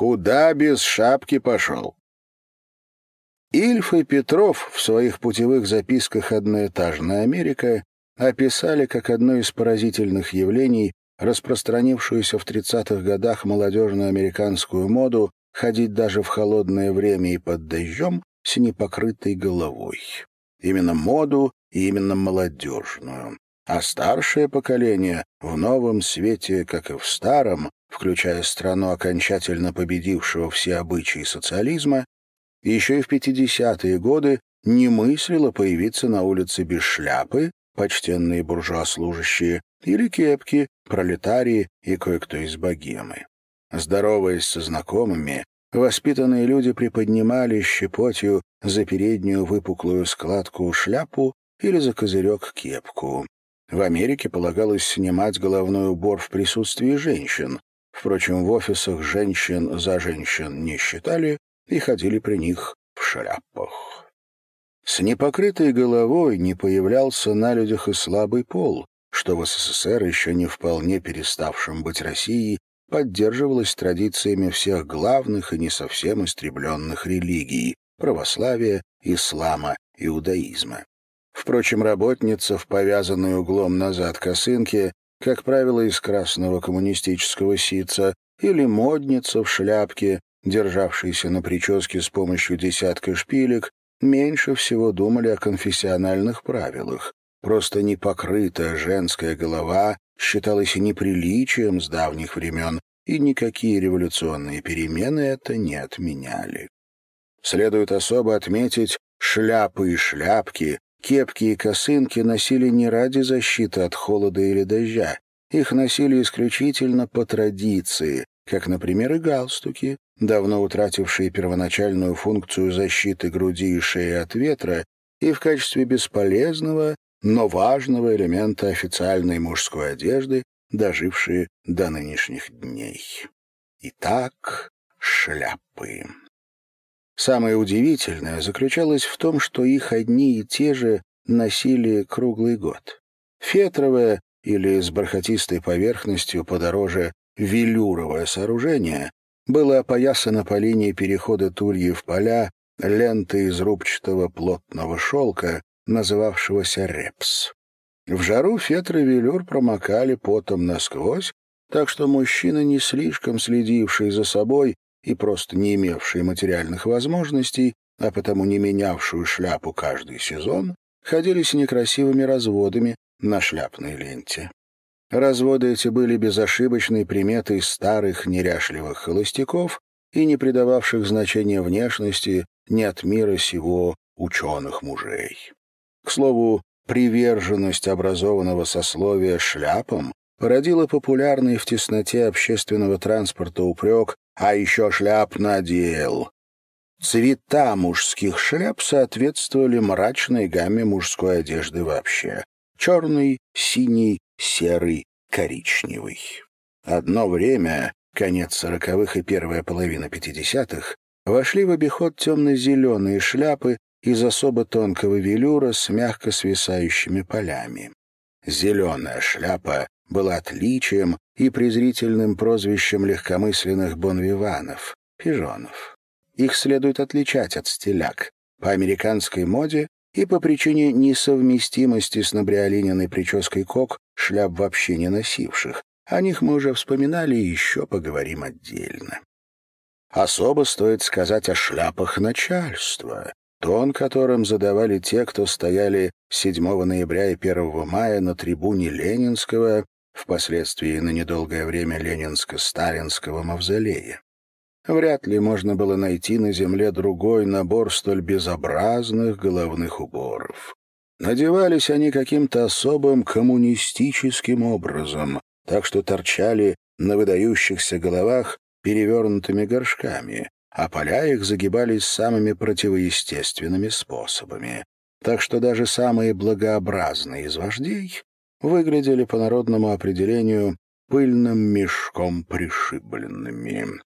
Куда без шапки пошел? Ильф и Петров в своих путевых записках «Одноэтажная Америка» описали как одно из поразительных явлений распространившуюся в 30-х годах молодежную американскую моду ходить даже в холодное время и под дождем с непокрытой головой. Именно моду и именно молодежную. А старшее поколение в новом свете, как и в старом, включая страну окончательно победившего все обычаи социализма, еще и в 50-е годы не мыслило появиться на улице без шляпы, почтенные буржуа-служащие, или кепки, пролетарии и кое-кто из богемы. Здороваясь со знакомыми, воспитанные люди приподнимали щепотью за переднюю выпуклую складку шляпу или за козырек кепку. В Америке полагалось снимать головной убор в присутствии женщин. Впрочем, в офисах женщин за женщин не считали и ходили при них в шляпах. С непокрытой головой не появлялся на людях и слабый пол, что в СССР, еще не вполне переставшем быть Россией, поддерживалось традициями всех главных и не совсем истребленных религий — православия, ислама, иудаизма. Впрочем, работница в повязанной углом назад косынке, как правило, из красного коммунистического ситца, или модница в шляпке, державшаяся на прическе с помощью десятка шпилек, меньше всего думали о конфессиональных правилах. Просто непокрытая женская голова считалась неприличием с давних времен, и никакие революционные перемены это не отменяли. Следует особо отметить, шляпы и шляпки, кепки и косынки носили не ради защиты от холода или дождя. Их носили исключительно по традиции, как, например, и галстуки, давно утратившие первоначальную функцию защиты груди и шеи от ветра, и в качестве бесполезного, но важного элемента официальной мужской одежды, дожившие до нынешних дней. Итак, шляпы. Самое удивительное заключалось в том, что их одни и те же носили круглый год. Фетровое или с бархатистой поверхностью подороже велюровое сооружение было опоясано по линии перехода Тульи поля лентой из рубчатого плотного шелка, называвшегося репс. В жару фетр и велюр промокали потом насквозь, так что мужчины, не слишком следившие за собой и просто не имевшие материальных возможностей, а потому не менявшую шляпу каждый сезон, ходили с некрасивыми разводами на шляпной ленте. Разводы эти были безошибочной приметой старых неряшливых холостяков и не придававших значения внешности ни от мира сего ученых мужей. К слову, приверженность образованного сословия шляпам породила популярный в тесноте общественного транспорта упрек «а еще шляп надел». Цвета мужских шляп соответствовали мрачной гамме мужской одежды вообще. Черный, синий, серый, коричневый. Одно время, конец сороковых и первая половина пятидесятых, вошли в обиход темно-зеленые шляпы из особо тонкого велюра с мягко свисающими полями. Зеленая шляпа была отличием и презрительным прозвищем легкомысленных бонвиванов, пижонов. Их следует отличать от стиляк. По американской моде и по причине несовместимости с набриолининой прической кок шляп вообще не носивших. О них мы уже вспоминали и еще поговорим отдельно. Особо стоит сказать о шляпах начальства, тон которым задавали те, кто стояли 7 ноября и 1 мая на трибуне Ленинского, впоследствии на недолгое время Ленинско-Сталинского мавзолея. Вряд ли можно было найти на земле другой набор столь безобразных головных уборов. Надевались они каким-то особым коммунистическим образом, так что торчали на выдающихся головах перевернутыми горшками, а поля их загибались самыми противоестественными способами. Так что даже самые благообразные из вождей выглядели по народному определению пыльным мешком пришибленными.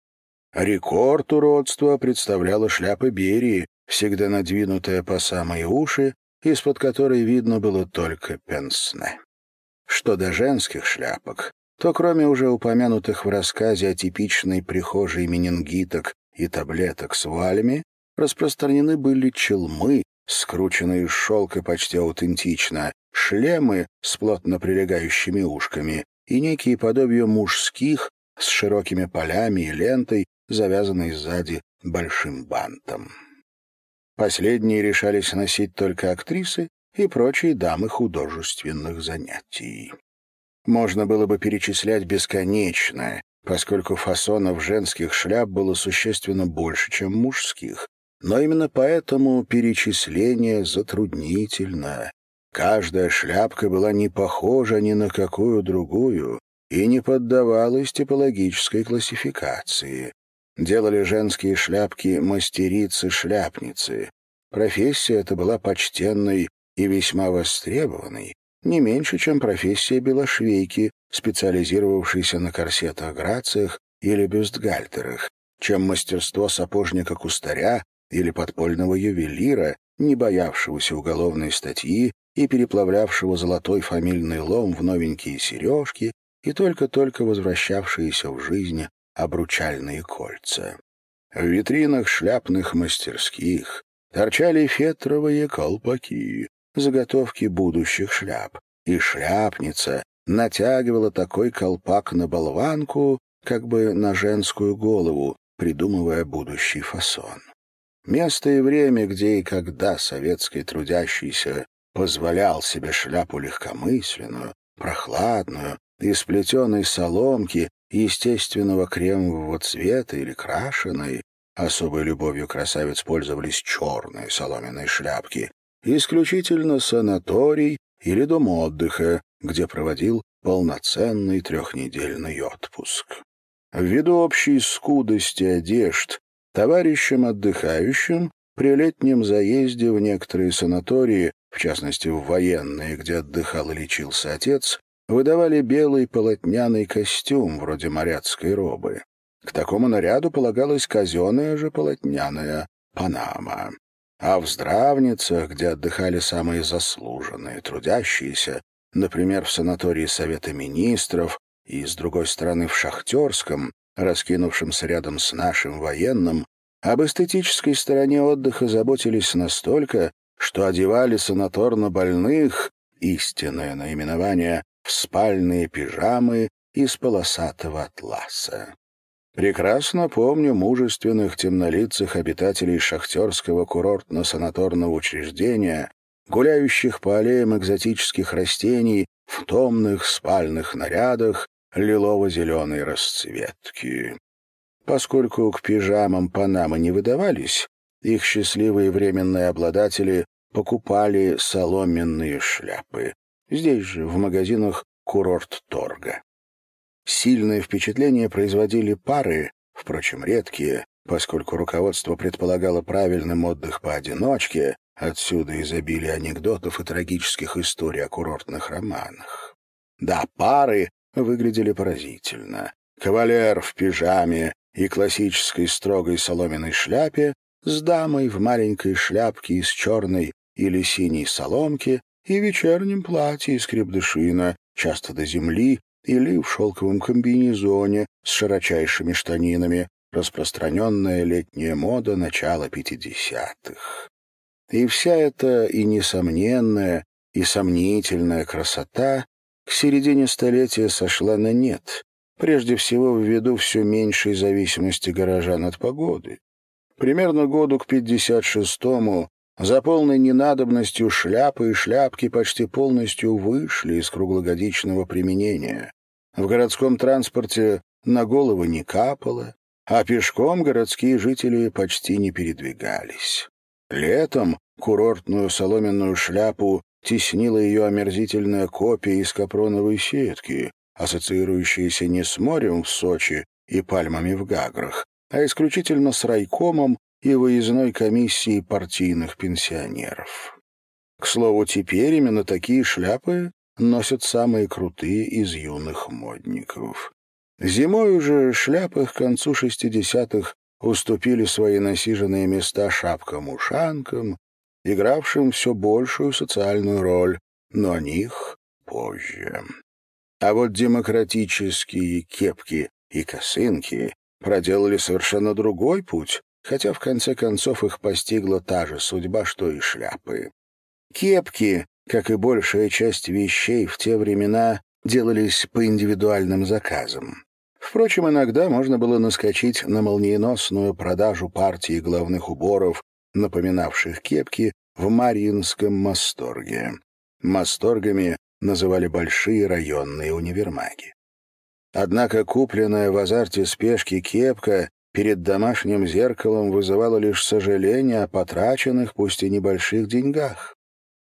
Рекорд уродства представляла шляпа Берии, всегда надвинутая по самые уши, из-под которой видно было только пенсне. Что до женских шляпок, то кроме уже упомянутых в рассказе о типичной прихожей менингиток и таблеток с валями, распространены были челмы, скрученные из шелка почти аутентично, шлемы с плотно прилегающими ушками и некие подобия мужских с широкими полями и лентой, завязанной сзади большим бантом. Последние решались носить только актрисы и прочие дамы художественных занятий. Можно было бы перечислять бесконечно, поскольку фасонов женских шляп было существенно больше, чем мужских. Но именно поэтому перечисление затруднительно. Каждая шляпка была не похожа ни на какую другую и не поддавалась типологической классификации. Делали женские шляпки мастерицы-шляпницы. Профессия эта была почтенной и весьма востребованной, не меньше, чем профессия белошвейки, специализировавшейся на корсетах-грациях или бюстгальтерах, чем мастерство сапожника-кустаря или подпольного ювелира, не боявшегося уголовной статьи и переплавлявшего золотой фамильный лом в новенькие сережки и только-только возвращавшиеся в жизнь обручальные кольца. В витринах шляпных мастерских торчали фетровые колпаки, заготовки будущих шляп, и шляпница натягивала такой колпак на болванку, как бы на женскую голову, придумывая будущий фасон. Место и время, где и когда советский трудящийся позволял себе шляпу легкомысленную, прохладную, из плетеной соломки, естественного кремового цвета или крашеной, особой любовью красавиц пользовались черные соломенные шляпки, исключительно санаторий или дом отдыха, где проводил полноценный трехнедельный отпуск. Ввиду общей скудости одежд, товарищам отдыхающим при летнем заезде в некоторые санатории, в частности в военные, где отдыхал и лечился отец, выдавали белый полотняный костюм, вроде моряцкой робы. К такому наряду полагалась казенная же полотняная панама. А в здравницах, где отдыхали самые заслуженные, трудящиеся, например, в санатории Совета Министров и, с другой стороны, в Шахтерском, раскинувшемся рядом с нашим военным, об эстетической стороне отдыха заботились настолько, что одевали санаторно больных, истинное наименование, в спальные пижамы из полосатого атласа. Прекрасно помню мужественных темнолицых обитателей шахтерского курортно-санаторного учреждения, гуляющих по аллеям экзотических растений в томных спальных нарядах лилово-зеленой расцветки. Поскольку к пижамам панамы не выдавались, их счастливые временные обладатели покупали соломенные шляпы. Здесь же, в магазинах курорт-торга. Сильное впечатление производили пары, впрочем, редкие, поскольку руководство предполагало правильным отдых поодиночке, отсюда изобилие анекдотов и трагических историй о курортных романах. Да, пары выглядели поразительно. Кавалер в пижаме и классической строгой соломенной шляпе с дамой в маленькой шляпке из черной или синей соломки и вечернем платье из крепдышина, часто до земли, или в шелковом комбинезоне с широчайшими штанинами, распространенная летняя мода начала пятидесятых. И вся эта и несомненная, и сомнительная красота к середине столетия сошла на нет, прежде всего ввиду все меньшей зависимости горожан от погоды. Примерно году к 56-му за полной ненадобностью шляпы и шляпки почти полностью вышли из круглогодичного применения. В городском транспорте на голову не капало, а пешком городские жители почти не передвигались. Летом курортную соломенную шляпу теснила ее омерзительная копия из капроновой сетки, ассоциирующаяся не с морем в Сочи и пальмами в Гаграх, а исключительно с райкомом и выездной комиссией партийных пенсионеров. К слову, теперь именно такие шляпы носят самые крутые из юных модников. Зимой уже шляпы к концу шестидесятых уступили свои насиженные места шапкам-ушанкам, игравшим все большую социальную роль, но о них позже. А вот демократические кепки и косынки проделали совершенно другой путь, хотя в конце концов их постигла та же судьба, что и шляпы. Кепки, как и большая часть вещей в те времена, делались по индивидуальным заказам. Впрочем, иногда можно было наскочить на молниеносную продажу партии головных уборов, напоминавших кепки, в Мариинском Масторге. Масторгами называли большие районные универмаги. Однако купленная в азарте спешки кепка перед домашним зеркалом вызывала лишь сожаление о потраченных, пусть и небольших деньгах.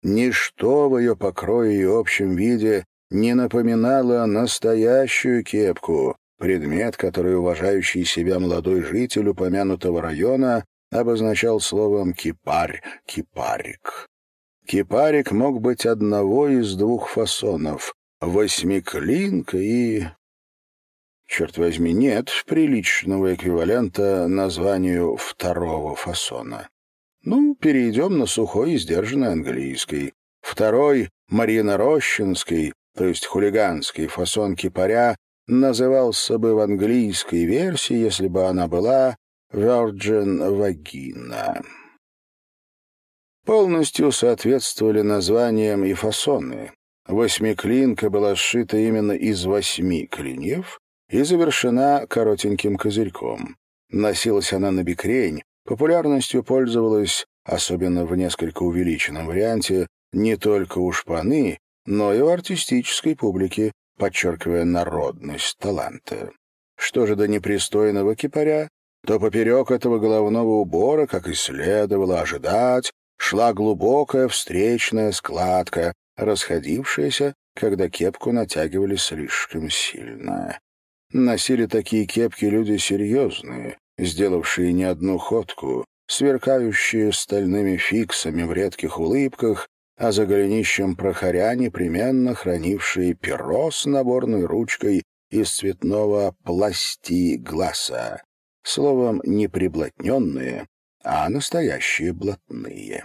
Ничто в ее покрое и общем виде не напоминало настоящую кепку, предмет, который уважающий себя молодой житель упомянутого района обозначал словом «кипарь», «кипарик». Кипарик мог быть одного из двух фасонов — восьмиклинка и... Черт возьми, нет приличного эквивалента названию второго фасона. Ну, перейдем на сухой и сдержанный английский. Второй — Марьино-Рощинский, то есть хулиганский фасон кипаря, назывался бы в английской версии, если бы она была Virgin Vagina. Полностью соответствовали названиям и фасоны. Восьмиклинка была сшита именно из восьми клиньев и завершена коротеньким козырьком. Носилась она на бикрень, популярностью пользовалась, особенно в несколько увеличенном варианте, не только у шпаны, но и у артистической публики, подчеркивая народность таланта. Что же до непристойного кипаря, то поперек этого головного убора, как и следовало ожидать, шла глубокая встречная складка, расходившаяся, когда кепку натягивали слишком сильно. Носили такие кепки люди серьезные, сделавшие не одну ходку, сверкающие стальными фиксами в редких улыбках а за голенищем прохоря непременно хранившие перо с наборной ручкой из цветного пластигласа. Словом, не приблотненные, а настоящие блатные.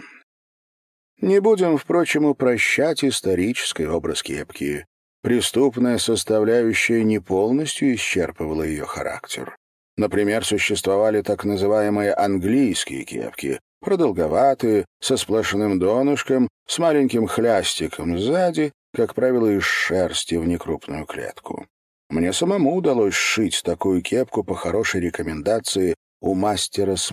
Не будем, впрочем, упрощать исторический образ кепки. Преступная составляющая не полностью исчерпывала ее характер. Например, существовали так называемые английские кепки, продолговатые, со сплошным донышком, с маленьким хлястиком сзади, как правило, из шерсти в некрупную клетку. Мне самому удалось сшить такую кепку по хорошей рекомендации у мастера с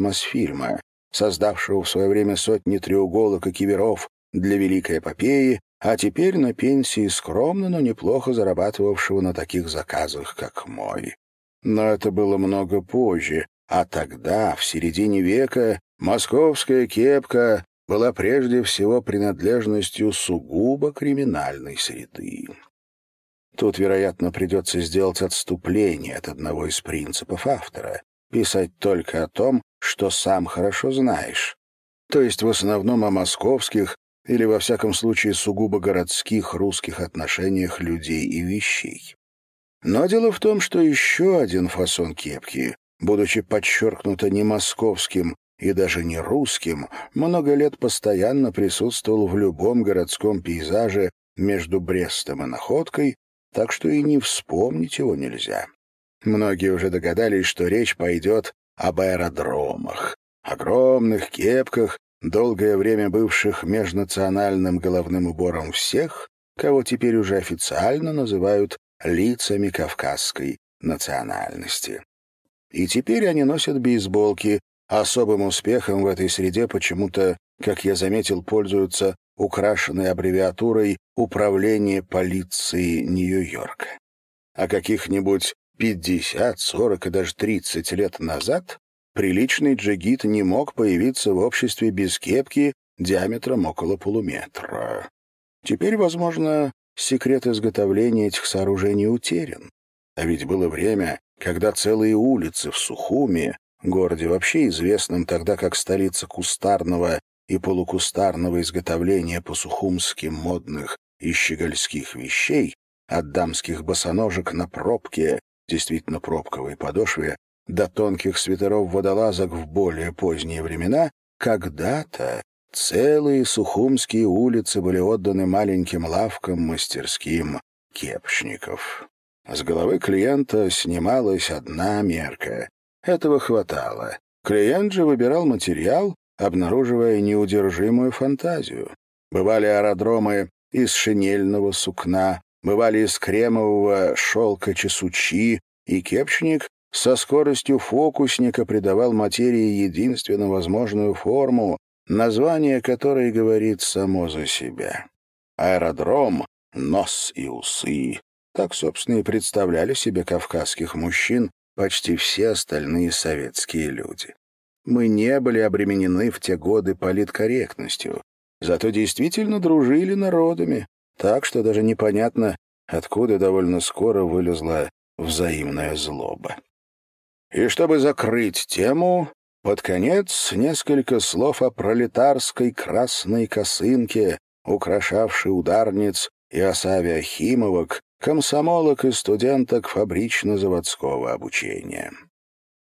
создавшего в свое время сотни треуголок и киверов для великой эпопеи, а теперь на пенсии скромно, но неплохо зарабатывавшего на таких заказах, как мой. Но это было много позже, а тогда, в середине века, Московская кепка была прежде всего принадлежностью сугубо криминальной среды. Тут, вероятно, придется сделать отступление от одного из принципов автора — писать только о том, что сам хорошо знаешь, то есть в основном о московских или, во всяком случае, сугубо городских русских отношениях людей и вещей. Но дело в том, что еще один фасон кепки, будучи подчеркнуто не московским, и даже не русским, много лет постоянно присутствовал в любом городском пейзаже между Брестом и Находкой, так что и не вспомнить его нельзя. Многие уже догадались, что речь пойдет об аэродромах, огромных кепках, долгое время бывших межнациональным головным убором всех, кого теперь уже официально называют лицами кавказской национальности. И теперь они носят бейсболки, Особым успехом в этой среде почему-то, как я заметил, пользуются украшенной аббревиатурой «Управление полиции Нью-Йорка». А каких-нибудь 50, 40 и даже 30 лет назад приличный джигит не мог появиться в обществе без кепки диаметром около полуметра. Теперь, возможно, секрет изготовления этих сооружений утерян. А ведь было время, когда целые улицы в Сухуме городе, вообще известном тогда как столица кустарного и полукустарного изготовления по-сухумски модных и щегольских вещей, от дамских босоножек на пробке, действительно пробковой подошве, до тонких свитеров-водолазок в более поздние времена, когда-то целые сухумские улицы были отданы маленьким лавкам, мастерским, кепшников. С головы клиента снималась одна мерка. Этого хватало. Клиент же выбирал материал, обнаруживая неудержимую фантазию. Бывали аэродромы из шинельного сукна, бывали из кремового шелка чесучи, и кепчник со скоростью фокусника придавал материи единственно возможную форму, название которой говорит само за себя. Аэродром, нос и усы, так, собственно, и представляли себе кавказских мужчин почти все остальные советские люди. Мы не были обременены в те годы политкорректностью, зато действительно дружили народами, так что даже непонятно, откуда довольно скоро вылезла взаимная злоба. И чтобы закрыть тему, под конец несколько слов о пролетарской красной косынке, украшавшей ударниц и осаве Ахимовок, комсомолок и студенток фабрично-заводского обучения.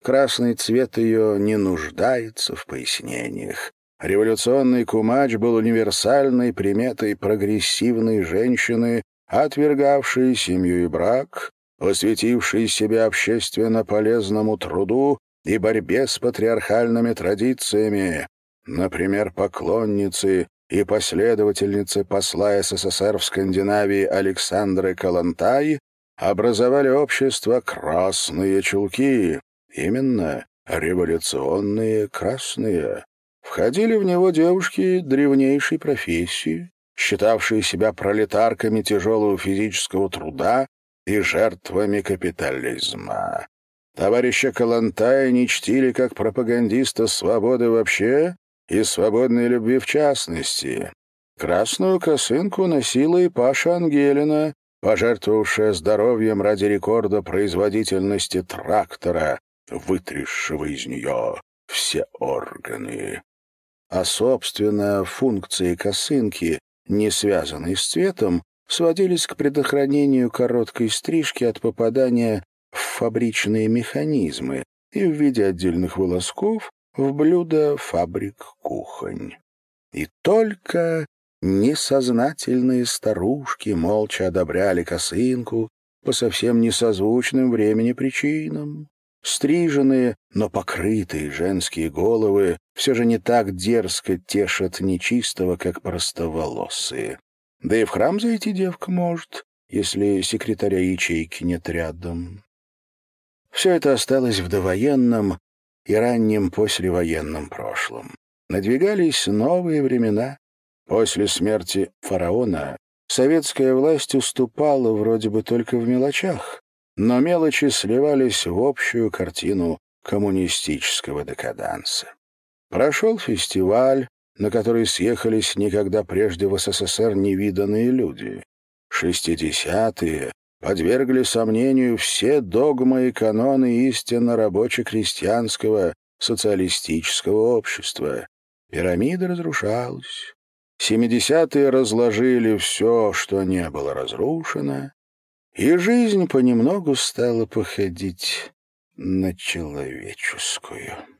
Красный цвет ее не нуждается в пояснениях. Революционный кумач был универсальной приметой прогрессивной женщины, отвергавшей семью и брак, посвятившей себя общественно полезному труду и борьбе с патриархальными традициями, например, поклонницы и последовательницы посла СССР в Скандинавии Александры Калантай образовали общество «Красные чулки», именно революционные красные. Входили в него девушки древнейшей профессии, считавшие себя пролетарками тяжелого физического труда и жертвами капитализма. Товарища Калантая не чтили как пропагандиста свободы вообще и свободной любви в частности. Красную косынку носила и Паша Ангелина, пожертвовавшая здоровьем ради рекорда производительности трактора, вытрясшего из нее все органы. А, собственно, функции косынки, не связанные с цветом, сводились к предохранению короткой стрижки от попадания в фабричные механизмы и в виде отдельных волосков в блюдо фабрик-кухонь. И только несознательные старушки молча одобряли косынку по совсем несозвучным времени причинам. Стриженные, но покрытые женские головы все же не так дерзко тешат нечистого, как простоволосые. Да и в храм зайти девка может, если секретаря ячейки нет рядом. Все это осталось в довоенном, и раннем послевоенном прошлом. Надвигались новые времена. После смерти фараона советская власть уступала вроде бы только в мелочах, но мелочи сливались в общую картину коммунистического декаданса. Прошел фестиваль, на который съехались никогда прежде в СССР невиданные люди. Шестидесятые подвергли сомнению все догмы и каноны истинно рабоче-крестьянского социалистического общества. Пирамида разрушалась. Семидесятые разложили все, что не было разрушено, и жизнь понемногу стала походить на человеческую.